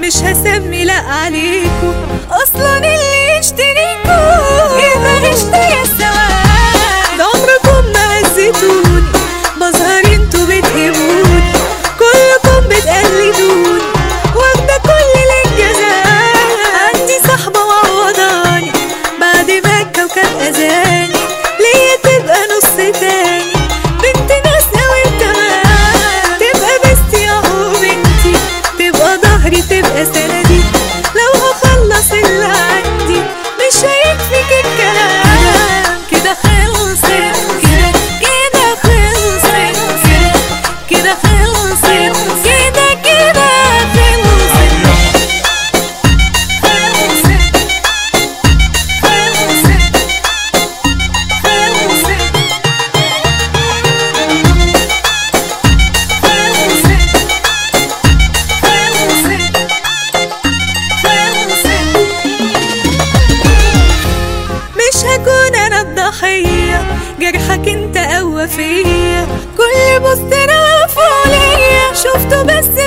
مش هسمي لا عليكو أصلا اللي يشتريكو يبقى اشتريكو جرحك انت قوى فيا. كل بص رافع ليا شفته بس